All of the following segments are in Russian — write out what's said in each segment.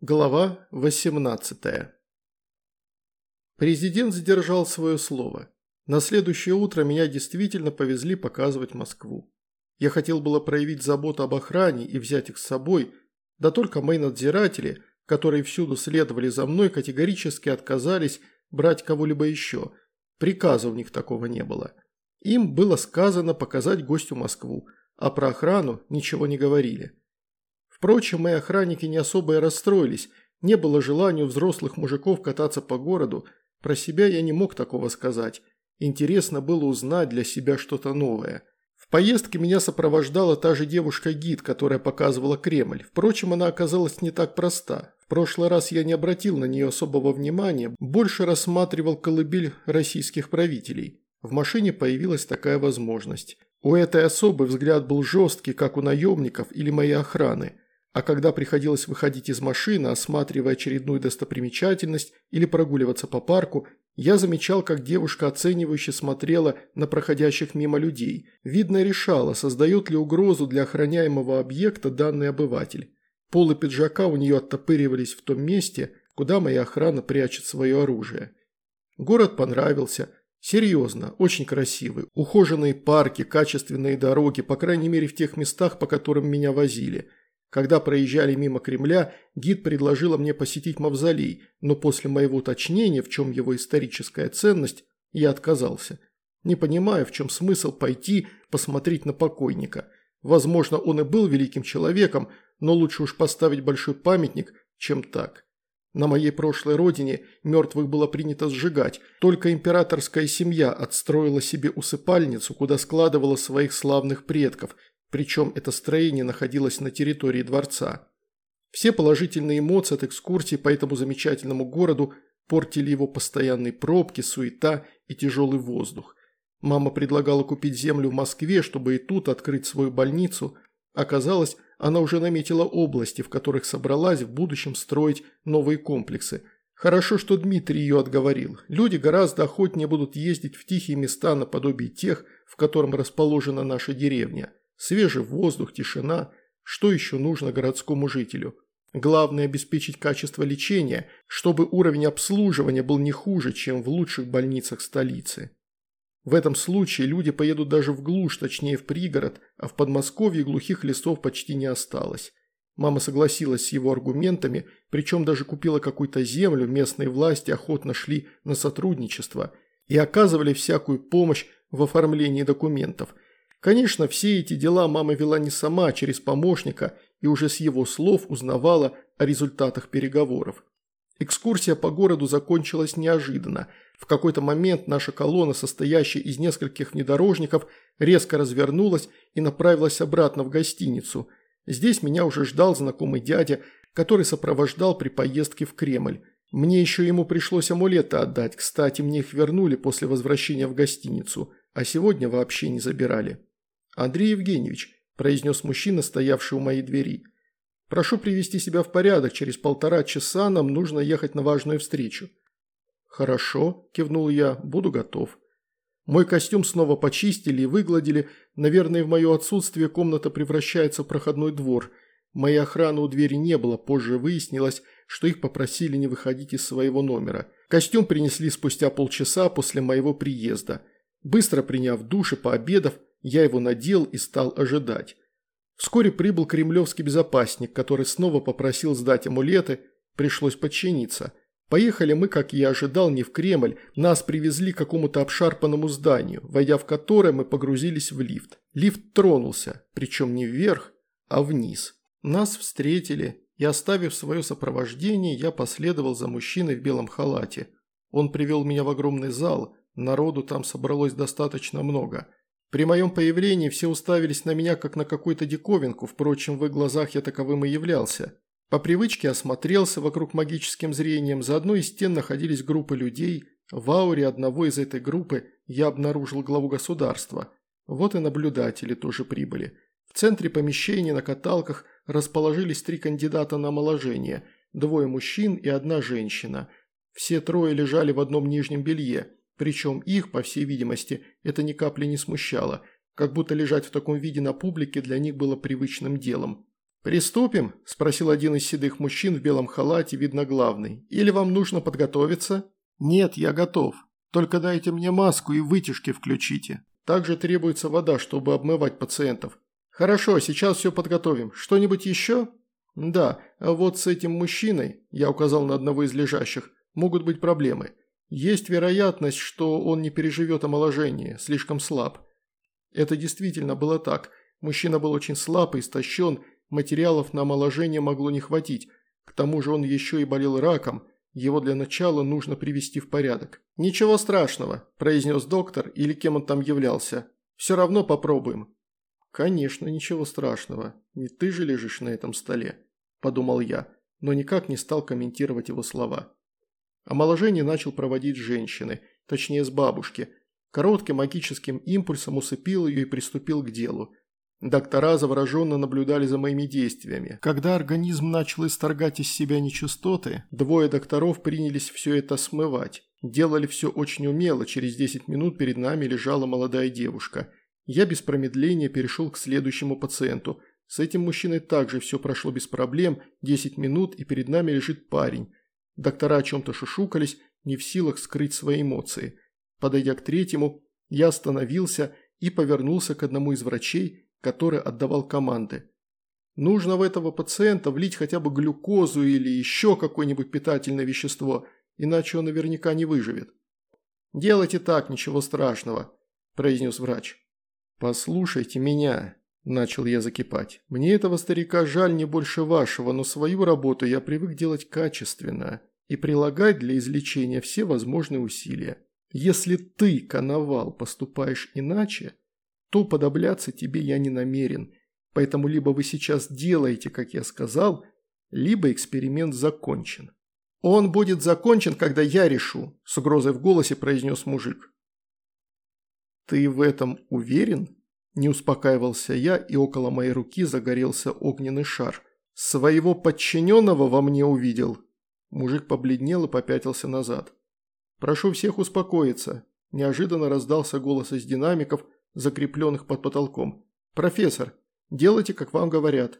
Глава 18 Президент сдержал свое слово. На следующее утро меня действительно повезли показывать Москву. Я хотел было проявить заботу об охране и взять их с собой, да только мои надзиратели, которые всюду следовали за мной, категорически отказались брать кого-либо еще. Приказа у них такого не было. Им было сказано показать гостю Москву, а про охрану ничего не говорили. Впрочем, мои охранники не особо и расстроились, не было желания у взрослых мужиков кататься по городу, про себя я не мог такого сказать. Интересно было узнать для себя что-то новое. В поездке меня сопровождала та же девушка-гид, которая показывала Кремль. Впрочем, она оказалась не так проста. В прошлый раз я не обратил на нее особого внимания, больше рассматривал колыбель российских правителей. В машине появилась такая возможность. У этой особы взгляд был жесткий, как у наемников или моей охраны – а когда приходилось выходить из машины, осматривая очередную достопримечательность или прогуливаться по парку, я замечал, как девушка оценивающе смотрела на проходящих мимо людей. Видно, решала, создает ли угрозу для охраняемого объекта данный обыватель. Полы пиджака у нее оттопыривались в том месте, куда моя охрана прячет свое оружие. Город понравился. Серьезно, очень красивый. Ухоженные парки, качественные дороги, по крайней мере в тех местах, по которым меня возили – когда проезжали мимо Кремля, гид предложила мне посетить мавзолей, но после моего уточнения, в чем его историческая ценность, я отказался. Не понимаю, в чем смысл пойти посмотреть на покойника. Возможно, он и был великим человеком, но лучше уж поставить большой памятник, чем так. На моей прошлой родине мертвых было принято сжигать, только императорская семья отстроила себе усыпальницу, куда складывала своих славных предков – причем это строение находилось на территории дворца. Все положительные эмоции от экскурсии по этому замечательному городу портили его постоянные пробки, суета и тяжелый воздух. Мама предлагала купить землю в Москве, чтобы и тут открыть свою больницу. Оказалось, она уже наметила области, в которых собралась в будущем строить новые комплексы. Хорошо, что Дмитрий ее отговорил. Люди гораздо охотнее будут ездить в тихие места наподобие тех, в котором расположена наша деревня. Свежий воздух, тишина. Что еще нужно городскому жителю? Главное – обеспечить качество лечения, чтобы уровень обслуживания был не хуже, чем в лучших больницах столицы. В этом случае люди поедут даже в глушь, точнее в пригород, а в Подмосковье глухих лесов почти не осталось. Мама согласилась с его аргументами, причем даже купила какую-то землю, местные власти охотно шли на сотрудничество и оказывали всякую помощь в оформлении документов – Конечно, все эти дела мама вела не сама, а через помощника, и уже с его слов узнавала о результатах переговоров. Экскурсия по городу закончилась неожиданно. В какой-то момент наша колонна, состоящая из нескольких внедорожников, резко развернулась и направилась обратно в гостиницу. Здесь меня уже ждал знакомый дядя, который сопровождал при поездке в Кремль. Мне еще ему пришлось амулеты отдать, кстати, мне их вернули после возвращения в гостиницу, а сегодня вообще не забирали. «Андрей Евгеньевич», – произнес мужчина, стоявший у моей двери, – «прошу привести себя в порядок, через полтора часа нам нужно ехать на важную встречу». «Хорошо», – кивнул я, – «буду готов». Мой костюм снова почистили и выгладили, наверное, в мое отсутствие комната превращается в проходной двор. Моей охраны у двери не было, позже выяснилось, что их попросили не выходить из своего номера. Костюм принесли спустя полчаса после моего приезда. Быстро приняв душ и пообедав, я его надел и стал ожидать. Вскоре прибыл кремлевский безопасник, который снова попросил сдать амулеты, пришлось подчиниться. Поехали мы, как я ожидал, не в Кремль, нас привезли к какому-то обшарпанному зданию, войдя в которое мы погрузились в лифт. Лифт тронулся, причем не вверх, а вниз. Нас встретили, и оставив свое сопровождение, я последовал за мужчиной в белом халате. Он привел меня в огромный зал, народу там собралось достаточно много – при моем появлении все уставились на меня как на какую-то диковинку, впрочем, в их глазах я таковым и являлся. По привычке осмотрелся вокруг магическим зрением, за одной из стен находились группы людей, в ауре одного из этой группы я обнаружил главу государства. Вот и наблюдатели тоже прибыли. В центре помещения на каталках расположились три кандидата на омоложение, двое мужчин и одна женщина. Все трое лежали в одном нижнем белье – причем их, по всей видимости, это ни капли не смущало, как будто лежать в таком виде на публике для них было привычным делом. «Приступим?» – спросил один из седых мужчин в белом халате, видно главный. «Или вам нужно подготовиться?» «Нет, я готов. Только дайте мне маску и вытяжки включите. Также требуется вода, чтобы обмывать пациентов. Хорошо, сейчас все подготовим. Что-нибудь еще?» «Да, а вот с этим мужчиной, я указал на одного из лежащих, могут быть проблемы. Есть вероятность, что он не переживет омоложение, слишком слаб». Это действительно было так. Мужчина был очень слаб и истощен, материалов на омоложение могло не хватить. К тому же он еще и болел раком, его для начала нужно привести в порядок. «Ничего страшного», – произнес доктор или кем он там являлся. «Все равно попробуем». «Конечно, ничего страшного. Не ты же лежишь на этом столе», – подумал я, но никак не стал комментировать его слова. Омоложение начал проводить женщины, точнее с бабушки. Коротким магическим импульсом усыпил ее и приступил к делу. Доктора завороженно наблюдали за моими действиями. Когда организм начал исторгать из себя нечистоты, двое докторов принялись все это смывать. Делали все очень умело, через 10 минут перед нами лежала молодая девушка. Я без промедления перешел к следующему пациенту. С этим мужчиной также все прошло без проблем, 10 минут и перед нами лежит парень. Доктора о чем-то шушукались, не в силах скрыть свои эмоции. Подойдя к третьему, я остановился и повернулся к одному из врачей, который отдавал команды. Нужно в этого пациента влить хотя бы глюкозу или еще какое-нибудь питательное вещество, иначе он наверняка не выживет. «Делайте так, ничего страшного», – произнес врач. «Послушайте меня», – начал я закипать. «Мне этого старика жаль не больше вашего, но свою работу я привык делать качественно и прилагать для излечения все возможные усилия. Если ты, Коновал, поступаешь иначе, то подобляться тебе я не намерен. Поэтому либо вы сейчас делаете, как я сказал, либо эксперимент закончен. Он будет закончен, когда я решу, с угрозой в голосе произнес мужик. Ты в этом уверен? Не успокаивался я, и около моей руки загорелся огненный шар. Своего подчиненного во мне увидел. Мужик побледнел и попятился назад. «Прошу всех успокоиться», – неожиданно раздался голос из динамиков – закрепленных под потолком. «Профессор, делайте, как вам говорят».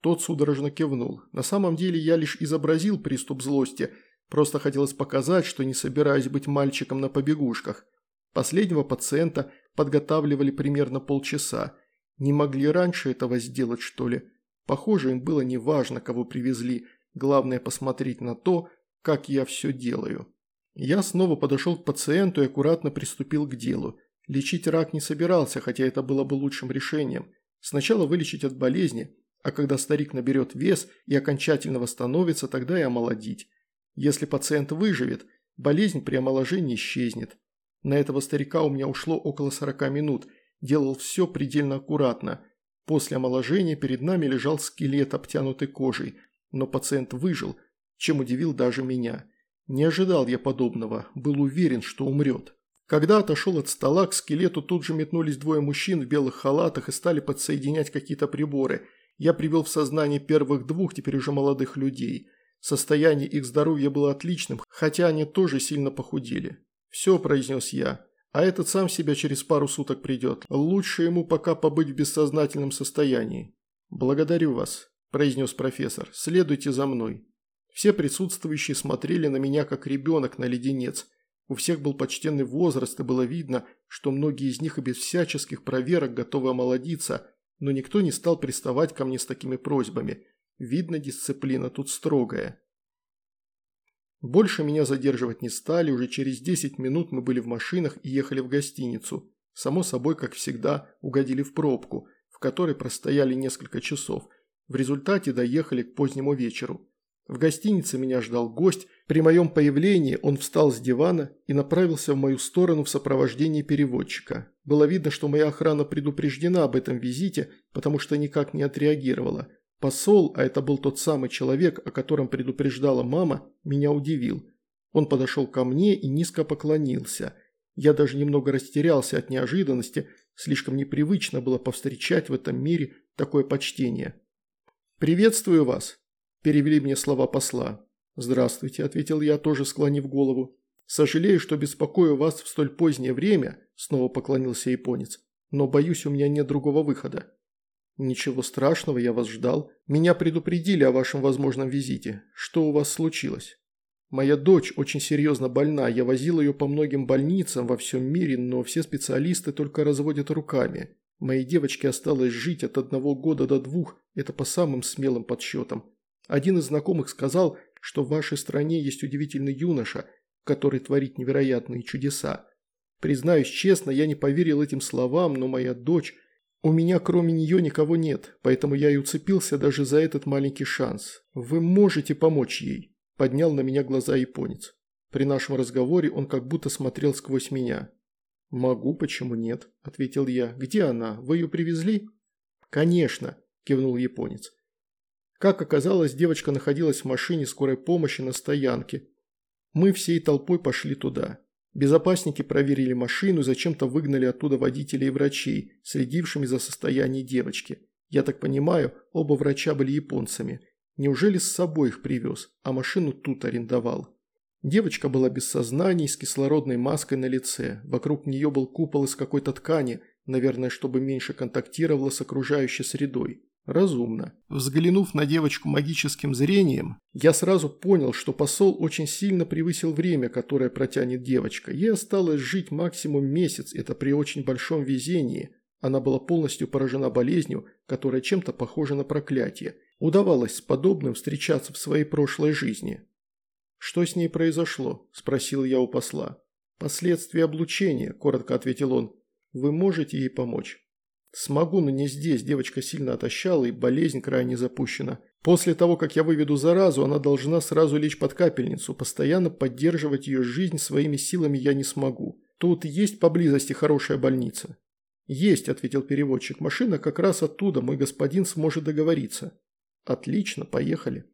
Тот судорожно кивнул. На самом деле я лишь изобразил приступ злости, просто хотелось показать, что не собираюсь быть мальчиком на побегушках. Последнего пациента подготавливали примерно полчаса. Не могли раньше этого сделать, что ли? Похоже, им было неважно, кого привезли, главное посмотреть на то, как я все делаю. Я снова подошел к пациенту и аккуратно приступил к делу. Лечить рак не собирался, хотя это было бы лучшим решением. Сначала вылечить от болезни, а когда старик наберет вес и окончательно восстановится, тогда и омолодить. Если пациент выживет, болезнь при омоложении исчезнет. На этого старика у меня ушло около 40 минут, делал все предельно аккуратно. После омоложения перед нами лежал скелет, обтянутый кожей, но пациент выжил, чем удивил даже меня. Не ожидал я подобного, был уверен, что умрет. Когда отошел от стола, к скелету тут же метнулись двое мужчин в белых халатах и стали подсоединять какие-то приборы. Я привел в сознание первых двух, теперь уже молодых людей. Состояние их здоровья было отличным, хотя они тоже сильно похудели. «Все», – произнес я, – «а этот сам себя через пару суток придет. Лучше ему пока побыть в бессознательном состоянии». «Благодарю вас», – произнес профессор. «Следуйте за мной». Все присутствующие смотрели на меня, как ребенок на леденец – у всех был почтенный возраст, и было видно, что многие из них и без всяческих проверок готовы омолодиться, но никто не стал приставать ко мне с такими просьбами. Видно, дисциплина тут строгая. Больше меня задерживать не стали, уже через 10 минут мы были в машинах и ехали в гостиницу. Само собой, как всегда, угодили в пробку, в которой простояли несколько часов. В результате доехали к позднему вечеру. В гостинице меня ждал гость. При моем появлении он встал с дивана и направился в мою сторону в сопровождении переводчика. Было видно, что моя охрана предупреждена об этом визите, потому что никак не отреагировала. Посол, а это был тот самый человек, о котором предупреждала мама, меня удивил. Он подошел ко мне и низко поклонился. Я даже немного растерялся от неожиданности, слишком непривычно было повстречать в этом мире такое почтение. «Приветствую вас», Перевели мне слова посла. «Здравствуйте», – ответил я, тоже склонив голову. «Сожалею, что беспокою вас в столь позднее время», – снова поклонился японец. «Но, боюсь, у меня нет другого выхода». Ничего страшного, я вас ждал. Меня предупредили о вашем возможном визите. Что у вас случилось? Моя дочь очень серьезно больна, я возил ее по многим больницам во всем мире, но все специалисты только разводят руками. Моей девочке осталось жить от одного года до двух, это по самым смелым подсчетам. Один из знакомых сказал, что в вашей стране есть удивительный юноша, который творит невероятные чудеса. Признаюсь честно, я не поверил этим словам, но моя дочь... У меня кроме нее никого нет, поэтому я и уцепился даже за этот маленький шанс. Вы можете помочь ей?» Поднял на меня глаза японец. При нашем разговоре он как будто смотрел сквозь меня. «Могу, почему нет?» – ответил я. «Где она? Вы ее привезли?» «Конечно», – кивнул японец. Как оказалось, девочка находилась в машине скорой помощи на стоянке. Мы всей толпой пошли туда. Безопасники проверили машину и зачем-то выгнали оттуда водителей и врачей, следившими за состоянием девочки. Я так понимаю, оба врача были японцами. Неужели с собой их привез, а машину тут арендовал? Девочка была без сознания, с кислородной маской на лице. Вокруг нее был купол из какой-то ткани, наверное, чтобы меньше контактировала с окружающей средой. Разумно. Взглянув на девочку магическим зрением, я сразу понял, что посол очень сильно превысил время, которое протянет девочка. Ей осталось жить максимум месяц, это при очень большом везении. Она была полностью поражена болезнью, которая чем-то похожа на проклятие. Удавалось с подобным встречаться в своей прошлой жизни. «Что с ней произошло?» – спросил я у посла. «Последствия облучения», – коротко ответил он. «Вы можете ей помочь?» «Смогу, но не здесь. Девочка сильно отощала и болезнь крайне запущена. После того, как я выведу заразу, она должна сразу лечь под капельницу. Постоянно поддерживать ее жизнь своими силами я не смогу. Тут есть поблизости хорошая больница?» «Есть», – ответил переводчик. «Машина как раз оттуда. Мой господин сможет договориться». «Отлично, поехали».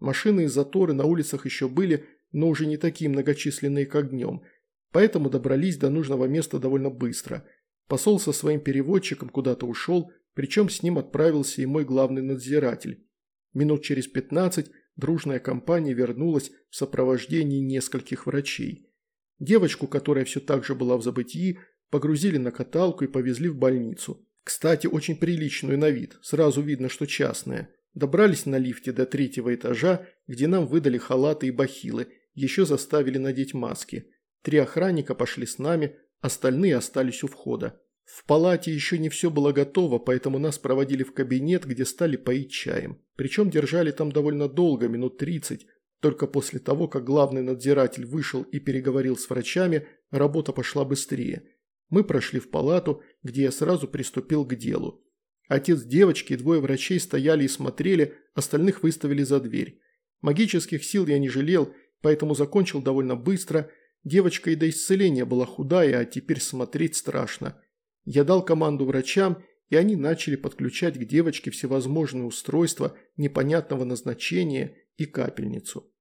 Машины и заторы на улицах еще были, но уже не такие многочисленные, как днем. Поэтому добрались до нужного места довольно быстро – Посол со своим переводчиком куда-то ушел, причем с ним отправился и мой главный надзиратель. Минут через пятнадцать дружная компания вернулась в сопровождении нескольких врачей. Девочку, которая все так же была в забытии, погрузили на каталку и повезли в больницу. Кстати, очень приличную на вид, сразу видно, что частная. Добрались на лифте до третьего этажа, где нам выдали халаты и бахилы, еще заставили надеть маски. Три охранника пошли с нами, остальные остались у входа. В палате еще не все было готово, поэтому нас проводили в кабинет, где стали поить чаем. Причем держали там довольно долго, минут 30. Только после того, как главный надзиратель вышел и переговорил с врачами, работа пошла быстрее. Мы прошли в палату, где я сразу приступил к делу. Отец девочки и двое врачей стояли и смотрели, остальных выставили за дверь. Магических сил я не жалел, поэтому закончил довольно быстро – Девочка и до исцеления была худая, а теперь смотреть страшно. Я дал команду врачам, и они начали подключать к девочке всевозможные устройства непонятного назначения и капельницу.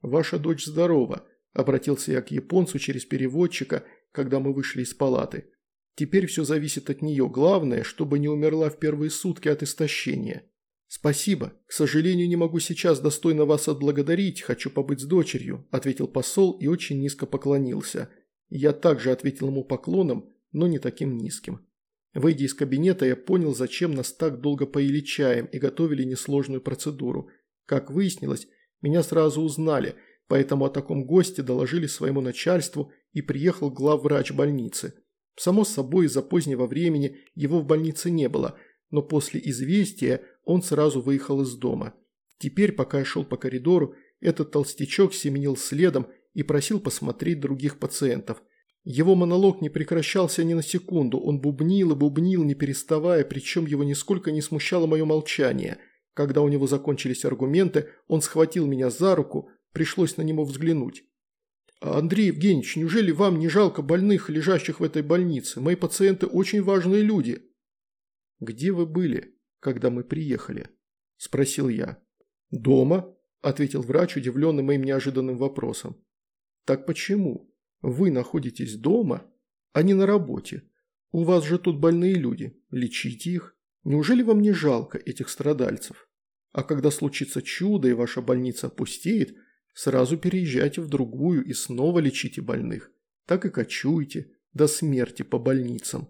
«Ваша дочь здорова», – обратился я к японцу через переводчика, когда мы вышли из палаты. «Теперь все зависит от нее. Главное, чтобы не умерла в первые сутки от истощения». «Спасибо. К сожалению, не могу сейчас достойно вас отблагодарить, хочу побыть с дочерью», – ответил посол и очень низко поклонился. Я также ответил ему поклоном, но не таким низким. Выйдя из кабинета, я понял, зачем нас так долго поили чаем и готовили несложную процедуру. Как выяснилось, меня сразу узнали, поэтому о таком госте доложили своему начальству и приехал главврач больницы. Само собой, из-за позднего времени его в больнице не было, но после известия он сразу выехал из дома. Теперь, пока я шел по коридору, этот толстячок семенил следом и просил посмотреть других пациентов. Его монолог не прекращался ни на секунду, он бубнил и бубнил, не переставая, причем его нисколько не смущало мое молчание. Когда у него закончились аргументы, он схватил меня за руку, пришлось на него взглянуть. «Андрей Евгеньевич, неужели вам не жалко больных, лежащих в этой больнице? Мои пациенты очень важные люди». «Где вы были?» Когда мы приехали?» – спросил я. «Дома?» – ответил врач, удивленный моим неожиданным вопросом. «Так почему? Вы находитесь дома, а не на работе. У вас же тут больные люди. Лечите их. Неужели вам не жалко этих страдальцев? А когда случится чудо и ваша больница опустеет, сразу переезжайте в другую и снова лечите больных. Так и кочуйте до смерти по больницам.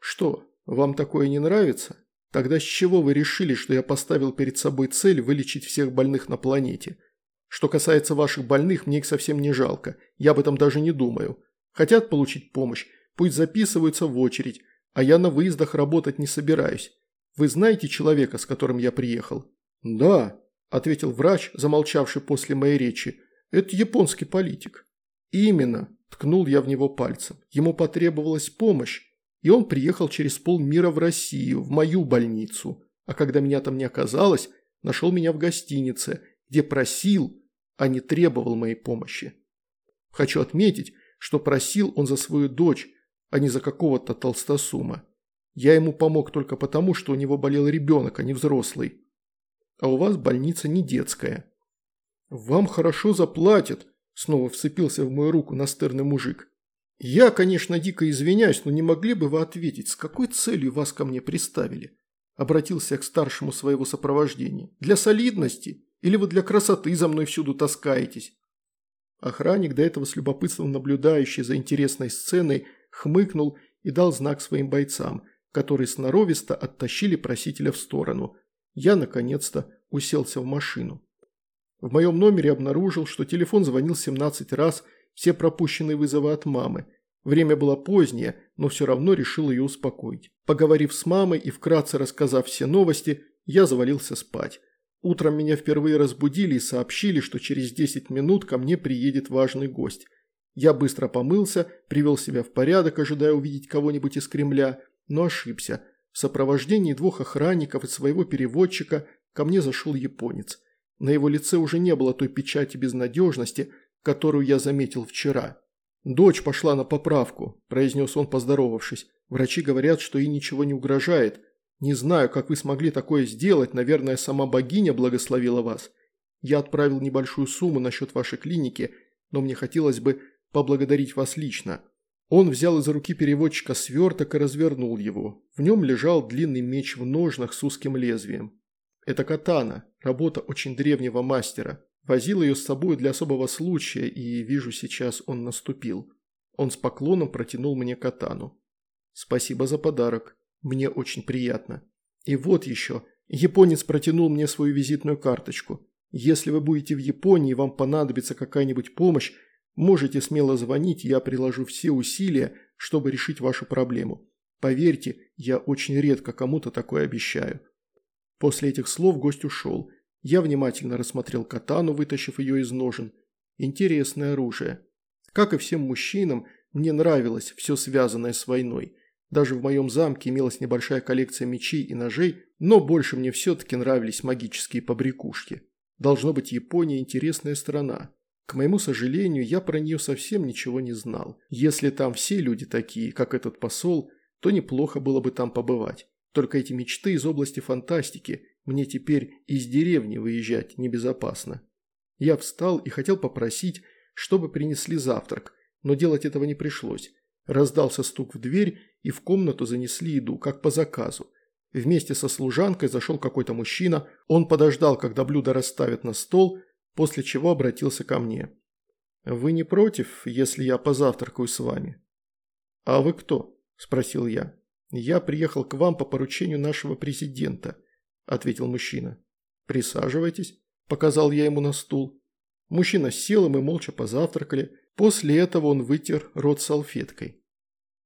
Что, вам такое не нравится?» Тогда с чего вы решили, что я поставил перед собой цель вылечить всех больных на планете? Что касается ваших больных, мне их совсем не жалко, я об этом даже не думаю. Хотят получить помощь, пусть записываются в очередь, а я на выездах работать не собираюсь. Вы знаете человека, с которым я приехал?» «Да», – ответил врач, замолчавший после моей речи. «Это японский политик». «Именно», – ткнул я в него пальцем. «Ему потребовалась помощь, и он приехал через полмира в Россию, в мою больницу. А когда меня там не оказалось, нашел меня в гостинице, где просил, а не требовал моей помощи. Хочу отметить, что просил он за свою дочь, а не за какого-то толстосума. Я ему помог только потому, что у него болел ребенок, а не взрослый. А у вас больница не детская. Вам хорошо заплатят, снова вцепился в мою руку настырный мужик. Я, конечно, дико извиняюсь, но не могли бы вы ответить, с какой целью вас ко мне приставили? Обратился к старшему своего сопровождения. Для солидности? Или вы для красоты за мной всюду таскаетесь? Охранник, до этого с любопытством наблюдающий за интересной сценой, хмыкнул и дал знак своим бойцам, которые сноровисто оттащили просителя в сторону. Я, наконец-то, уселся в машину. В моем номере обнаружил, что телефон звонил 17 раз, все пропущенные вызовы от мамы. Время было позднее, но все равно решил ее успокоить. Поговорив с мамой и вкратце рассказав все новости, я завалился спать. Утром меня впервые разбудили и сообщили, что через 10 минут ко мне приедет важный гость. Я быстро помылся, привел себя в порядок, ожидая увидеть кого-нибудь из Кремля, но ошибся. В сопровождении двух охранников и своего переводчика ко мне зашел японец. На его лице уже не было той печати безнадежности, которую я заметил вчера. «Дочь пошла на поправку», – произнес он, поздоровавшись. «Врачи говорят, что ей ничего не угрожает. Не знаю, как вы смогли такое сделать, наверное, сама богиня благословила вас. Я отправил небольшую сумму насчет вашей клиники, но мне хотелось бы поблагодарить вас лично. Он взял из руки переводчика сверток и развернул его. В нем лежал длинный меч в ножнах с узким лезвием. Это катана, работа очень древнего мастера. Возил ее с собой для особого случая, и вижу, сейчас он наступил. Он с поклоном протянул мне катану. Спасибо за подарок. Мне очень приятно. И вот еще. Японец протянул мне свою визитную карточку. Если вы будете в Японии и вам понадобится какая-нибудь помощь, Можете смело звонить, я приложу все усилия, чтобы решить вашу проблему. Поверьте, я очень редко кому-то такое обещаю». После этих слов гость ушел. Я внимательно рассмотрел катану, вытащив ее из ножен. Интересное оружие. Как и всем мужчинам, мне нравилось все связанное с войной. Даже в моем замке имелась небольшая коллекция мечей и ножей, но больше мне все-таки нравились магические побрякушки. Должно быть, Япония интересная страна. К моему сожалению, я про нее совсем ничего не знал. Если там все люди такие, как этот посол, то неплохо было бы там побывать. Только эти мечты из области фантастики, мне теперь из деревни выезжать небезопасно. Я встал и хотел попросить, чтобы принесли завтрак, но делать этого не пришлось. Раздался стук в дверь, и в комнату занесли еду, как по заказу. Вместе со служанкой зашел какой-то мужчина, он подождал, когда блюдо расставят на стол, после чего обратился ко мне. «Вы не против, если я позавтракаю с вами?» «А вы кто?» – спросил я. «Я приехал к вам по поручению нашего президента», – ответил мужчина. «Присаживайтесь», – показал я ему на стул. Мужчина сел, и мы молча позавтракали. После этого он вытер рот салфеткой.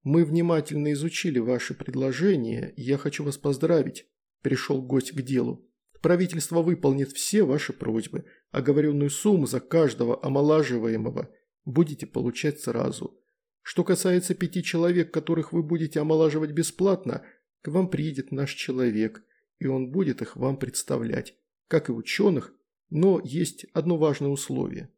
«Мы внимательно изучили ваши предложения, и я хочу вас поздравить», – пришел гость к делу. Правительство выполнит все ваши просьбы. Оговоренную сумму за каждого омолаживаемого будете получать сразу. Что касается пяти человек, которых вы будете омолаживать бесплатно, к вам приедет наш человек, и он будет их вам представлять, как и ученых, но есть одно важное условие.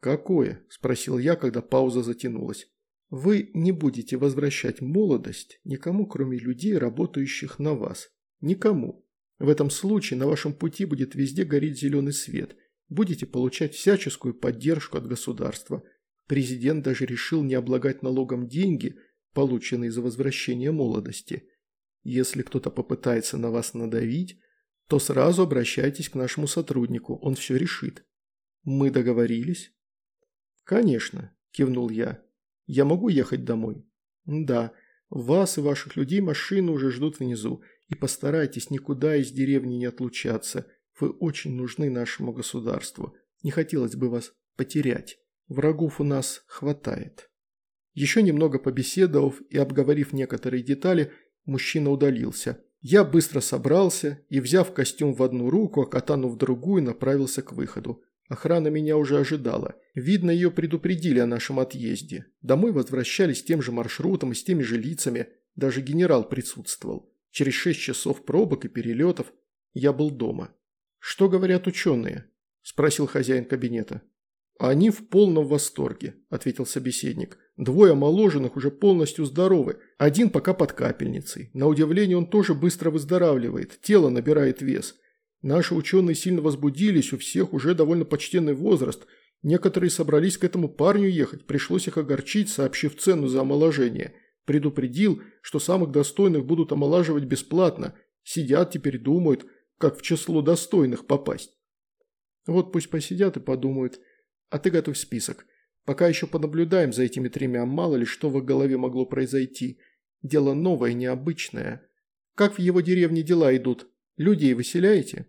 «Какое?» – спросил я, когда пауза затянулась. «Вы не будете возвращать молодость никому, кроме людей, работающих на вас. Никому. В этом случае на вашем пути будет везде гореть зеленый свет. Будете получать всяческую поддержку от государства. Президент даже решил не облагать налогом деньги, полученные за возвращение молодости. Если кто-то попытается на вас надавить, то сразу обращайтесь к нашему сотруднику, он все решит. Мы договорились? Конечно, кивнул я. Я могу ехать домой? Да, вас и ваших людей машины уже ждут внизу. И постарайтесь никуда из деревни не отлучаться. Вы очень нужны нашему государству. Не хотелось бы вас потерять. Врагов у нас хватает». Еще немного побеседовав и обговорив некоторые детали, мужчина удалился. Я быстро собрался и, взяв костюм в одну руку, а катану в другую, направился к выходу. Охрана меня уже ожидала. Видно, ее предупредили о нашем отъезде. Домой возвращались тем же маршрутом и с теми же лицами. Даже генерал присутствовал. Через шесть часов пробок и перелетов я был дома. «Что говорят ученые?» – спросил хозяин кабинета. «Они в полном восторге», – ответил собеседник. «Двое омоложенных уже полностью здоровы, один пока под капельницей. На удивление он тоже быстро выздоравливает, тело набирает вес. Наши ученые сильно возбудились, у всех уже довольно почтенный возраст. Некоторые собрались к этому парню ехать, пришлось их огорчить, сообщив цену за омоложение. Предупредил, что самых достойных будут омолаживать бесплатно. Сидят теперь думают, как в число достойных попасть. Вот пусть посидят и подумают. А ты готовь список. Пока еще понаблюдаем за этими тремя, мало ли что в их голове могло произойти. Дело новое, необычное. Как в его деревне дела идут? Людей выселяете?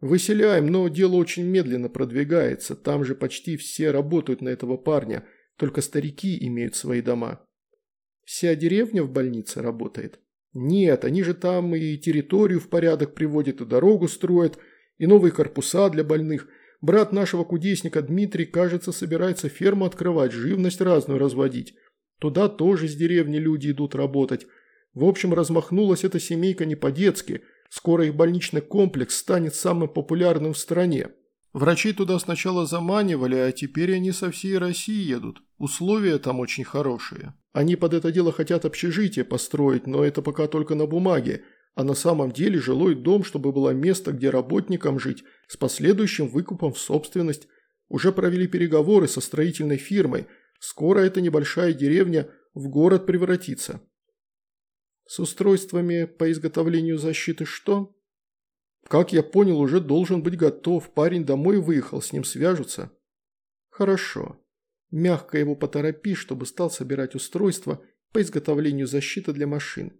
Выселяем, но дело очень медленно продвигается. Там же почти все работают на этого парня, только старики имеют свои дома. Вся деревня в больнице работает? Нет, они же там и территорию в порядок приводят, и дорогу строят, и новые корпуса для больных. Брат нашего кудесника Дмитрий, кажется, собирается ферму открывать, живность разную разводить. Туда тоже с деревни люди идут работать. В общем, размахнулась эта семейка не по-детски – Скоро их больничный комплекс станет самым популярным в стране. Врачи туда сначала заманивали, а теперь они со всей России едут. Условия там очень хорошие. Они под это дело хотят общежитие построить, но это пока только на бумаге. А на самом деле жилой дом, чтобы было место, где работникам жить, с последующим выкупом в собственность. Уже провели переговоры со строительной фирмой. Скоро эта небольшая деревня в город превратится. С устройствами по изготовлению защиты что? Как я понял, уже должен быть готов. Парень домой выехал, с ним свяжутся. Хорошо. Мягко его поторопи, чтобы стал собирать устройства по изготовлению защиты для машин.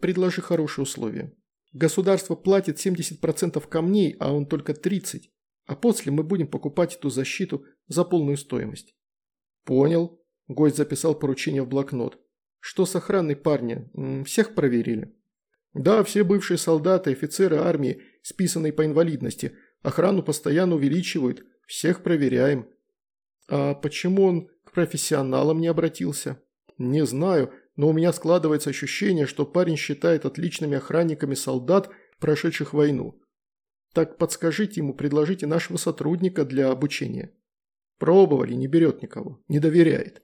Предложи хорошие условия. Государство платит 70% камней, а он только 30%. А после мы будем покупать эту защиту за полную стоимость. Понял. Гость записал поручение в блокнот. Что с охраной парня? Всех проверили? Да, все бывшие солдаты, офицеры армии, списанные по инвалидности. Охрану постоянно увеличивают. Всех проверяем. А почему он к профессионалам не обратился? Не знаю, но у меня складывается ощущение, что парень считает отличными охранниками солдат, прошедших войну. Так подскажите ему, предложите нашего сотрудника для обучения. Пробовали, не берет никого, не доверяет.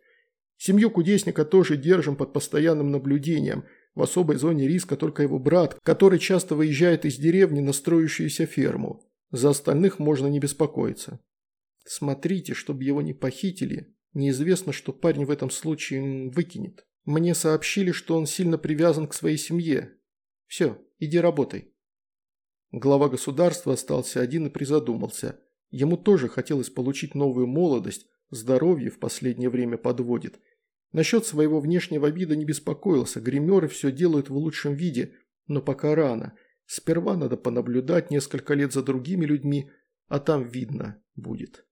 Семью кудесника тоже держим под постоянным наблюдением. В особой зоне риска только его брат, который часто выезжает из деревни на строящуюся ферму. За остальных можно не беспокоиться. Смотрите, чтобы его не похитили. Неизвестно, что парень в этом случае выкинет. Мне сообщили, что он сильно привязан к своей семье. Все, иди работай. Глава государства остался один и призадумался. Ему тоже хотелось получить новую молодость, здоровье в последнее время подводит. Насчет своего внешнего вида не беспокоился, гримеры все делают в лучшем виде, но пока рано. Сперва надо понаблюдать несколько лет за другими людьми, а там видно будет.